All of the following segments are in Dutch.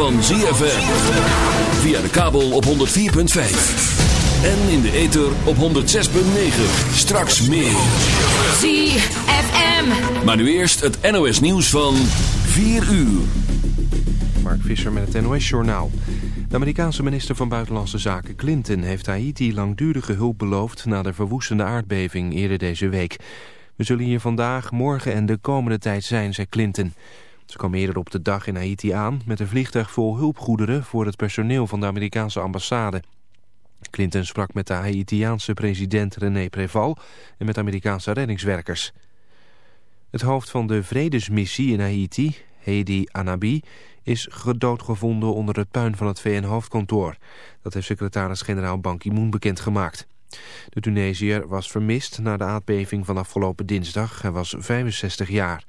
Van ZFM. Via de kabel op 104.5. En in de ether op 106.9. Straks meer. ZFM. Maar nu eerst het NOS nieuws van 4 uur. Mark Visser met het NOS-journaal. De Amerikaanse minister van Buitenlandse Zaken Clinton heeft Haiti langdurige hulp beloofd na de verwoestende aardbeving eerder deze week. We zullen hier vandaag, morgen en de komende tijd zijn, zei Clinton. Ze kwam eerder op de dag in Haiti aan met een vliegtuig vol hulpgoederen voor het personeel van de Amerikaanse ambassade. Clinton sprak met de Haitiaanse president René Preval en met Amerikaanse reddingswerkers. Het hoofd van de vredesmissie in Haiti, Hedi Anabi, is gedoodgevonden onder het puin van het VN-hoofdkantoor. Dat heeft secretaris-generaal Ban Ki-moon bekendgemaakt. De Tunesiër was vermist na de aardbeving van afgelopen dinsdag. Hij was 65 jaar.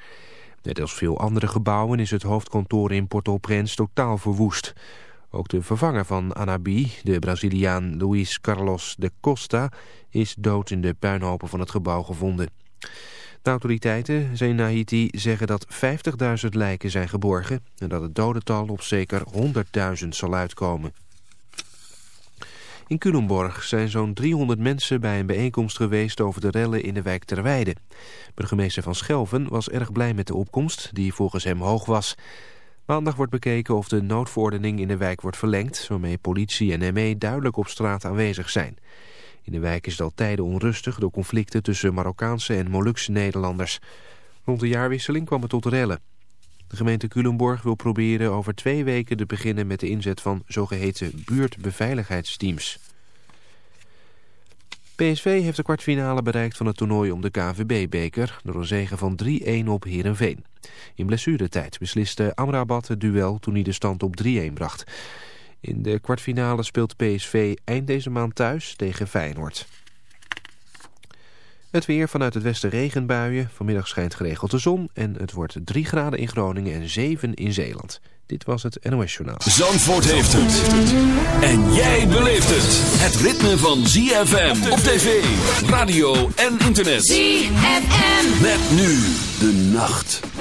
Net als veel andere gebouwen is het hoofdkantoor in Port-au-Prince totaal verwoest. Ook de vervanger van Anabi, de Braziliaan Luis Carlos de Costa, is dood in de puinhopen van het gebouw gevonden. De autoriteiten in Haiti zeggen dat 50.000 lijken zijn geborgen en dat het dodental op zeker 100.000 zal uitkomen. In Culemborg zijn zo'n 300 mensen bij een bijeenkomst geweest over de rellen in de wijk Terweide. Burgemeester van Schelven was erg blij met de opkomst, die volgens hem hoog was. Maandag wordt bekeken of de noodverordening in de wijk wordt verlengd, waarmee politie en ME duidelijk op straat aanwezig zijn. In de wijk is het al tijden onrustig door conflicten tussen Marokkaanse en Molukse Nederlanders. Rond de jaarwisseling kwam het tot rellen. De gemeente Culemborg wil proberen over twee weken te beginnen met de inzet van zogeheten buurtbeveiligheidsteams. PSV heeft de kwartfinale bereikt van het toernooi om de KVB-beker door een zege van 3-1 op Heerenveen. In blessuretijd besliste Amrabat het duel toen hij de stand op 3-1 bracht. In de kwartfinale speelt PSV eind deze maand thuis tegen Feyenoord. Het weer vanuit het westen regenbuien. Vanmiddag schijnt geregeld de zon en het wordt 3 graden in Groningen en 7 in Zeeland. Dit was het NOS Journaal. Zandvoort heeft het. En jij beleeft het. Het ritme van ZFM op tv, radio en internet. ZFM. Met nu de nacht.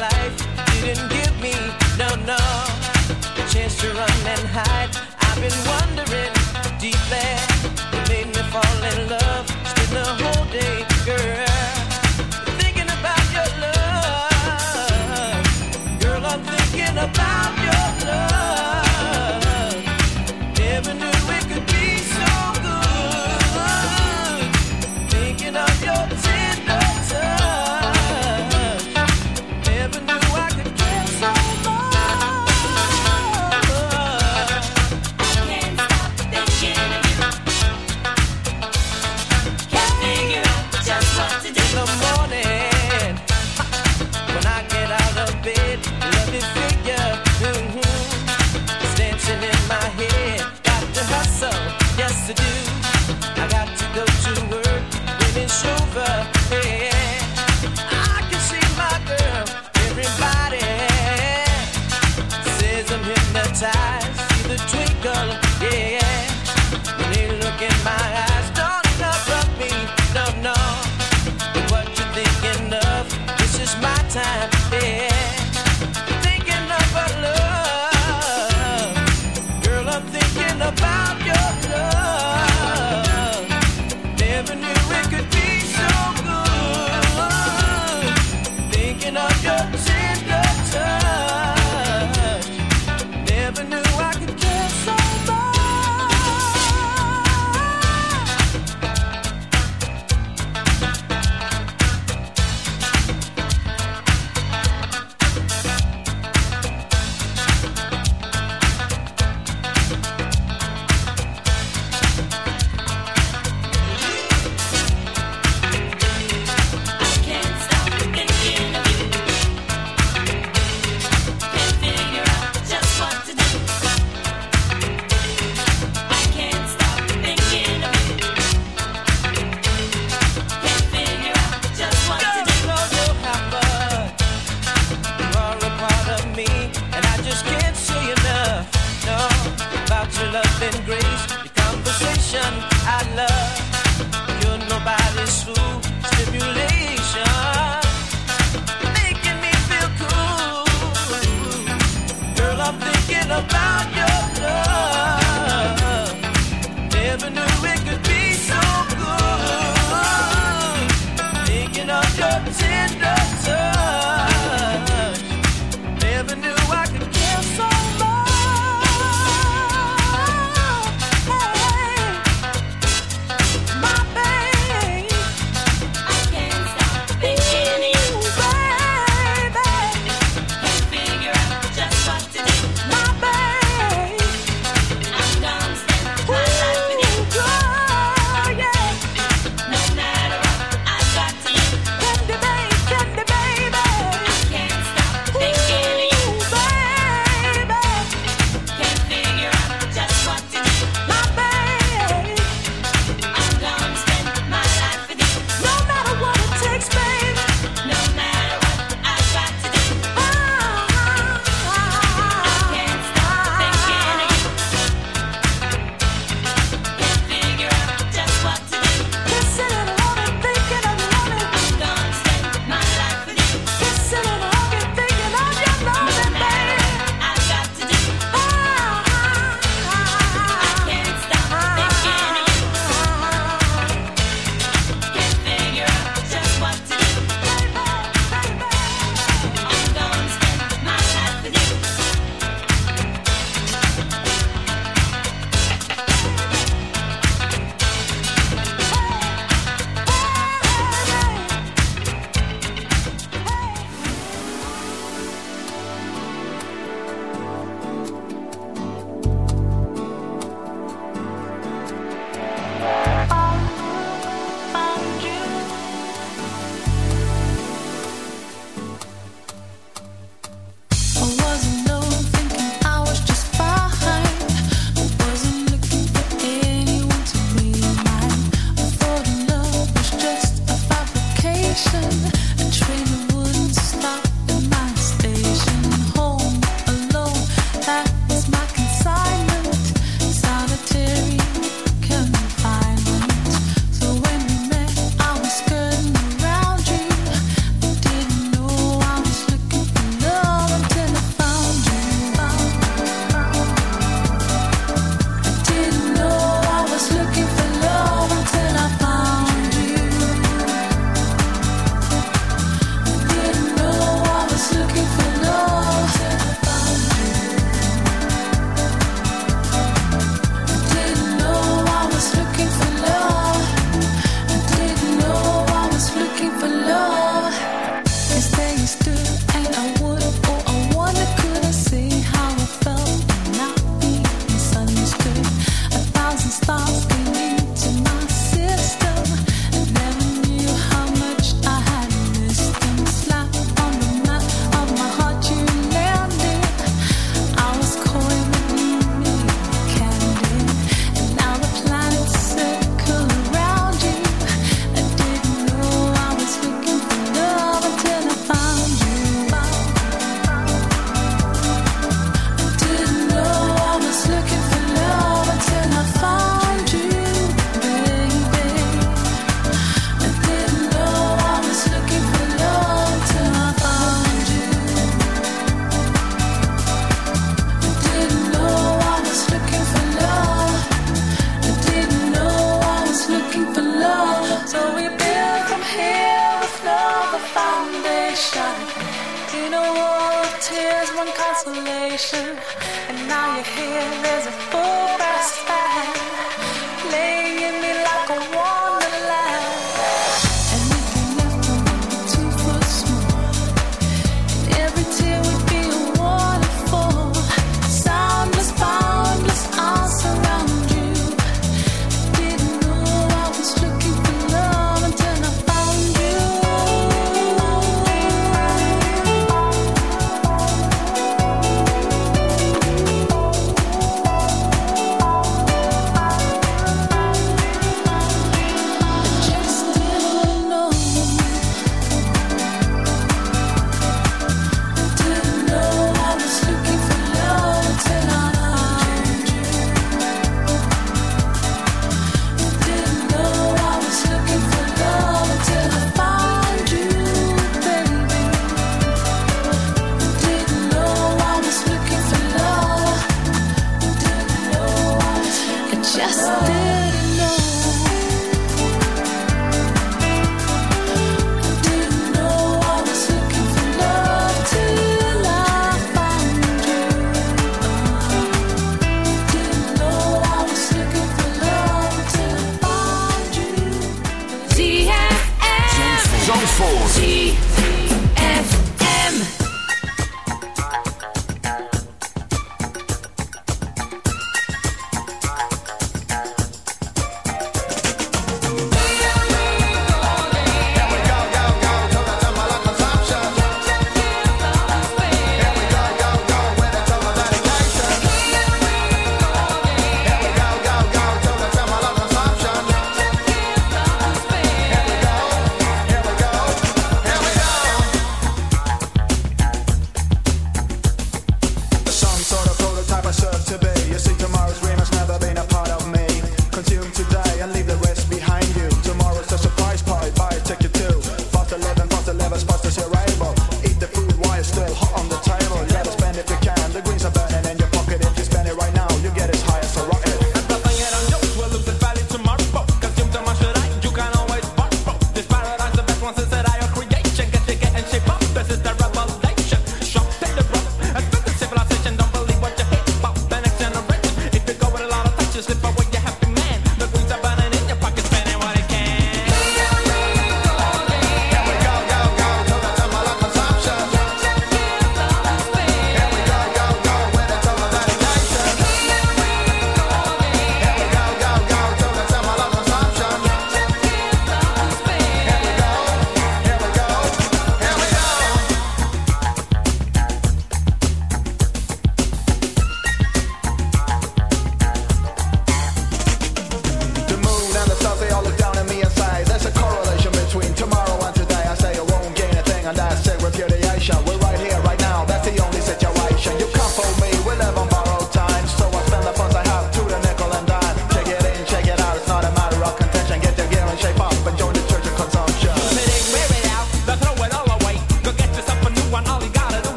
life. Didn't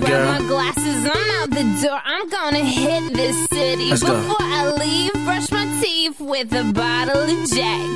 grab girl. my glasses, I'm out the door. I'm gonna hit this city. Let's Before go. I leave, brush my teeth with a bottle of Jack.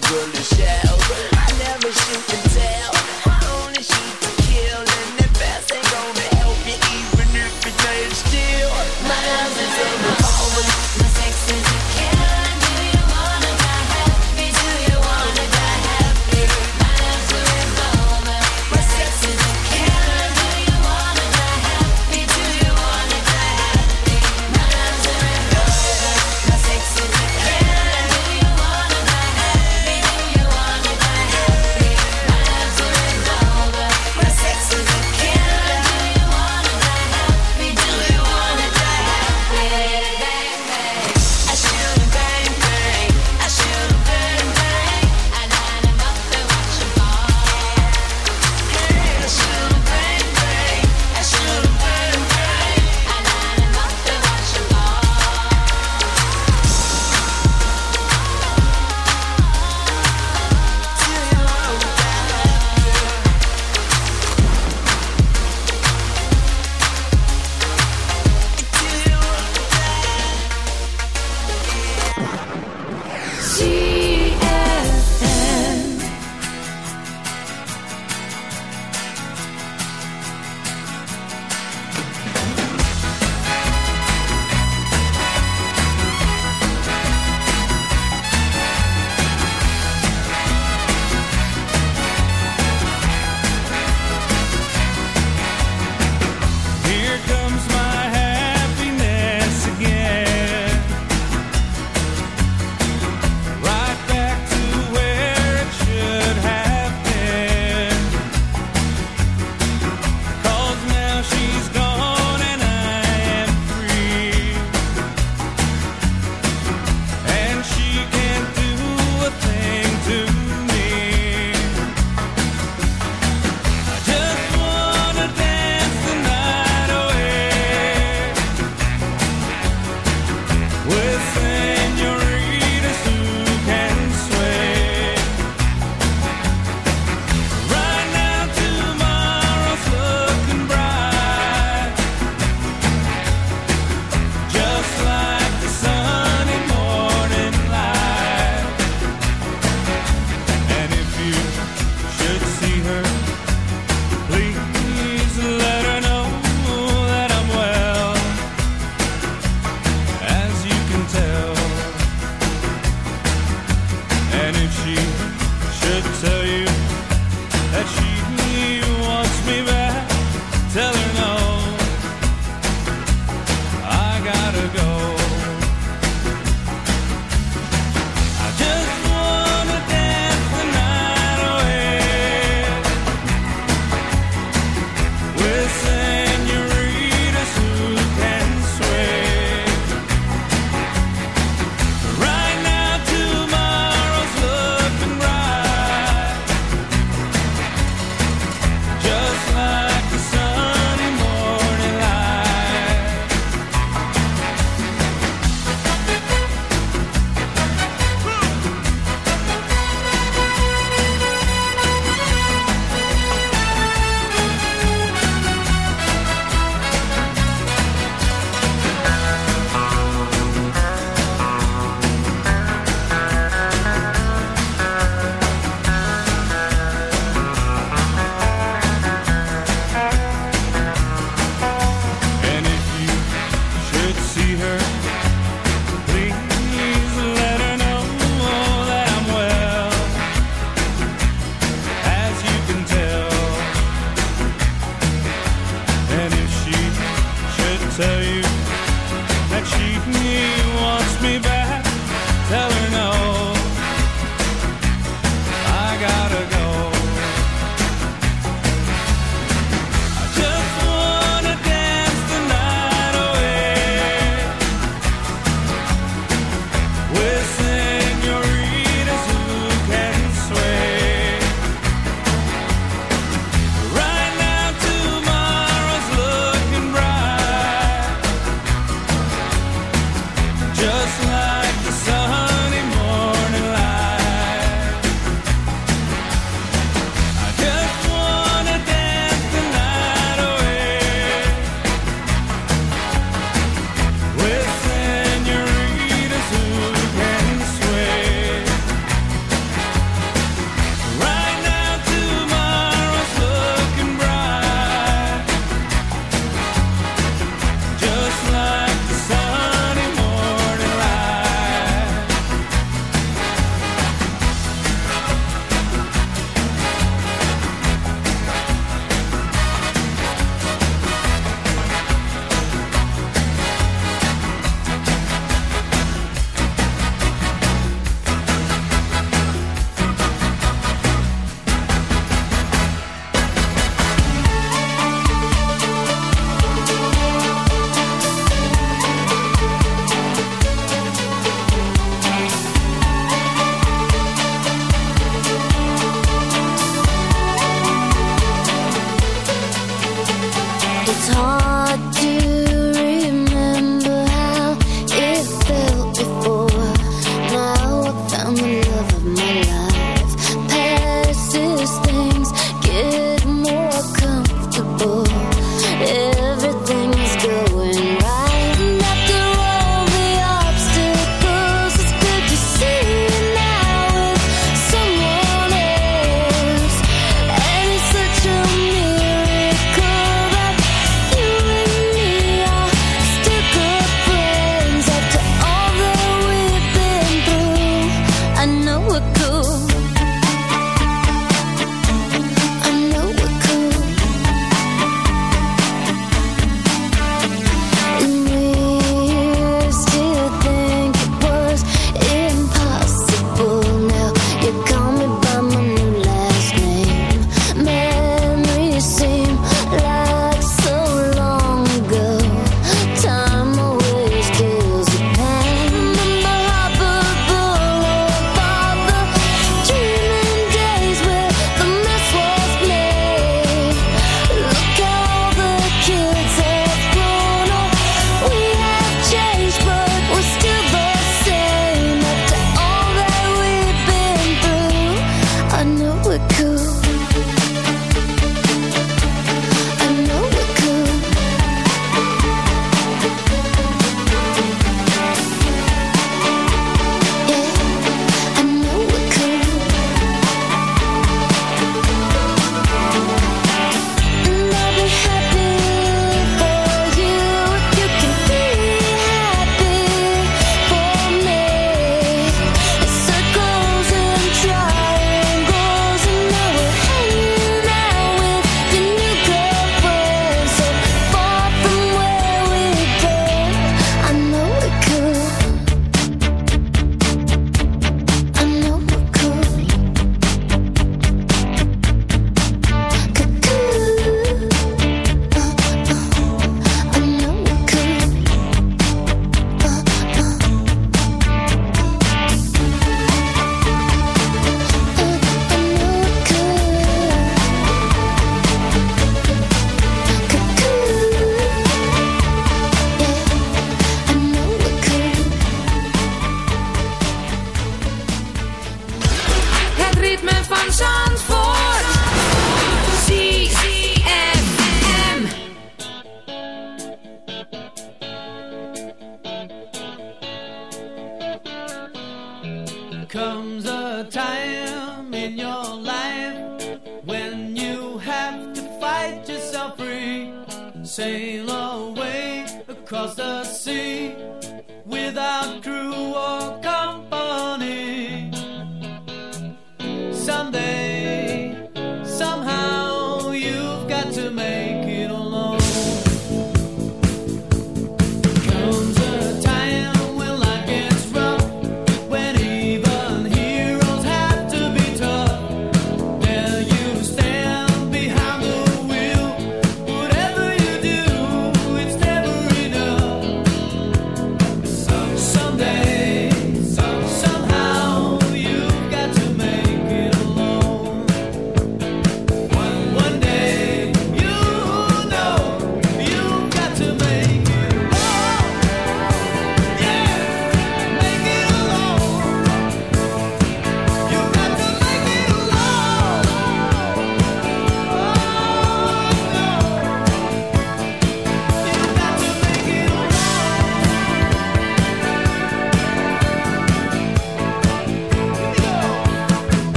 the girl is shallow.